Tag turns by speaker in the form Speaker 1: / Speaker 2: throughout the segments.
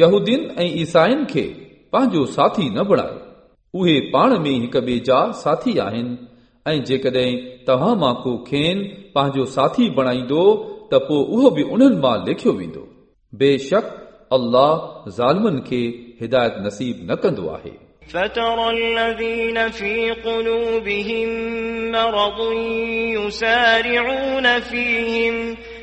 Speaker 1: यहूदीन ऐं ईसाइन खे पंहिंजो साथी न बणायो उहे पाण में हिक ॿिए जा साथी आहिनि ऐं जेकॾहिं तव्हां मां को खेनि पंहिंजो साथी बणाईंदो त पोइ उहो बि उन्हनि मां लिखियो वेंदो बेशक अल्लाह ज़ालिमनि खे हिदायत नसीब न कंदो आहे
Speaker 2: فترى الذين في قلوبهم مرض يسارعون فيهم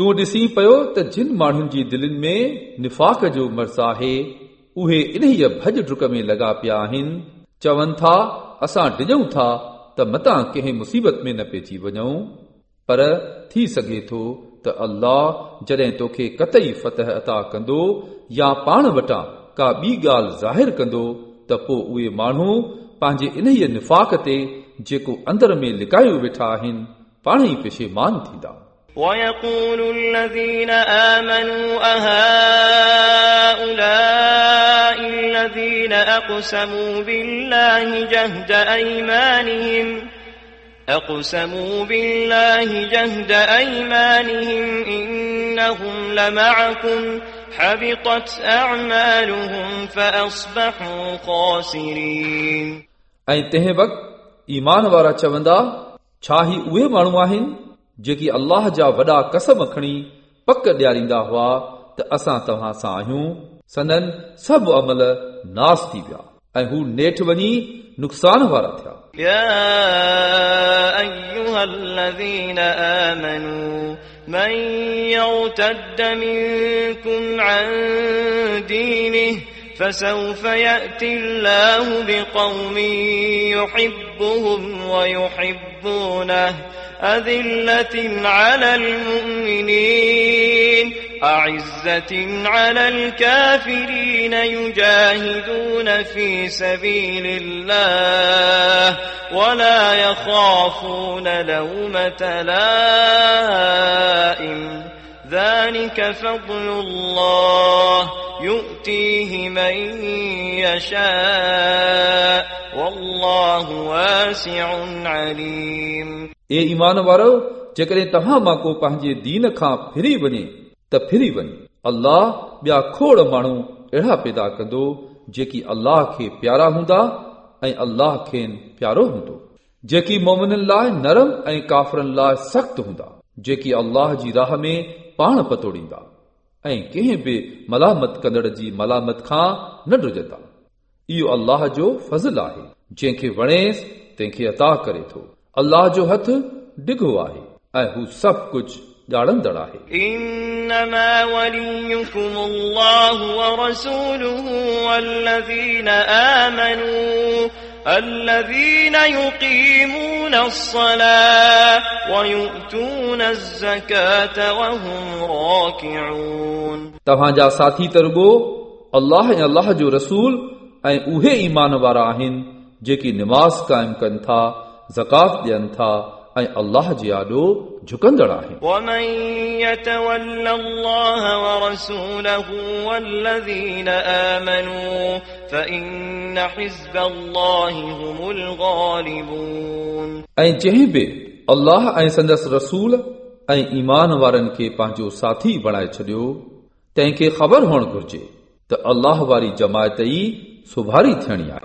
Speaker 1: تون ڏسي پيو ته جن ماڻهن جي دلن ۾ نفاق جو مرض آهي اهي انهيءَ ڀڄ ڊڪ ۾ لڳا پيا آهن. چون ٿا اسان ڊڄون ٿا ته متان ڪنهن مصيبت ۾ نه پئجي وڃون پر ٿي سگهي ٿو ته الله جڏهن توکي ڪتئي فتح عطا ڪندو يا پاڻ وٽان ڪا ٻي ڳالهه ظاهر ڪندو ته پوءِ اهي ماڻهو پنهنجي انهيءَ نفاق تي جيڪو اندر ۾ لڪايو ويٺا آهن پاڻ ئي پيشيمان ٿيندا
Speaker 2: ويقول الذين آمنوا أهؤلاء الذين أقسموا بالله جهد أيمانهم أقسموا بالله جهد أيمانهم إنهم لمعكم حبطت أعمالهم فأصبحوا خاسرين
Speaker 1: ऐं तंहिं वक़्तु ईमान वारा चवंदा छा ही उहे माण्हू आहिनि जेकी अल्लाह जा वॾा कसम खणी पक ॾियारींदा हुआ त असां तव्हां सां आहियूं संदन सभु अमल नास थी विया ऐं हू नेठि वञी नुक़सान वारा थिया
Speaker 2: يا أيها الذين آمنوا من يرتد منكم عن دينه فسوف يأتي الله بقوم يحبهم ويحبونه. أذلة على المؤمنين أعزة على الكافرين يجاهدون في سبيل الله ولا يخافون لومة لائم. ذلك فضل الله. يؤتيه من يشاء والله واسع عليم
Speaker 1: ए ईमान वारो जेकॾहिं तव्हां मां को पंहिंजे दीन खां फिरी वञे त फिरी वञे अल्लाह ॿिया खोड़ माण्हू अहिड़ा पैदा कंदो जेकी अल्लाह खे प्यारा हूंदा ऐं अल्लाह खेनि प्यारो हूंदो जेकी मोमिननि लाइ नरम ऐं काफ़रनि लाइ सख़्त हूंदा जेकी अल्लाह जी राह में पाण पतोड़ींदा ऐं कंहिं बि मलामत कंदड़ जी मलामत खां न ड्रिजंदा इहो अल्लाह जो फज़ल आहे जंहिंखे वणेसि तंहिंखे अता करे थो अल्लाह जो हथ डिघो आहे ऐं हू सभु कुझु ॼाणंदड़ आहे
Speaker 2: إنما وليكم الله ورسوله والذين آمنوا الذين يقيمون الصلاة ويؤتون الزكاة وهم راكعون.
Speaker 1: توهان جا تربو الله ۽ الله جو رسول ۽ اهي ایمان وارا آهن نماز قائم ڪن ٿا زڪات ڏيڻ ٿا ऐं अल्लाह जे आॾो झुकंदड़ आहिनि
Speaker 2: ومن يتول الله ورسوله والذين آمنوا فإن حزب الله هم الغالبون
Speaker 1: ऐं जंहिं बि अल्लाह ऐं संदसि रसूल ऐं ईमान वारनि खे पंहिंजो साथी बणाए छॾियो तंहिंखे ख़बर हुअणु घुर्जे त अल्लाह वारी जमायत ई सुभारी थियणी आहे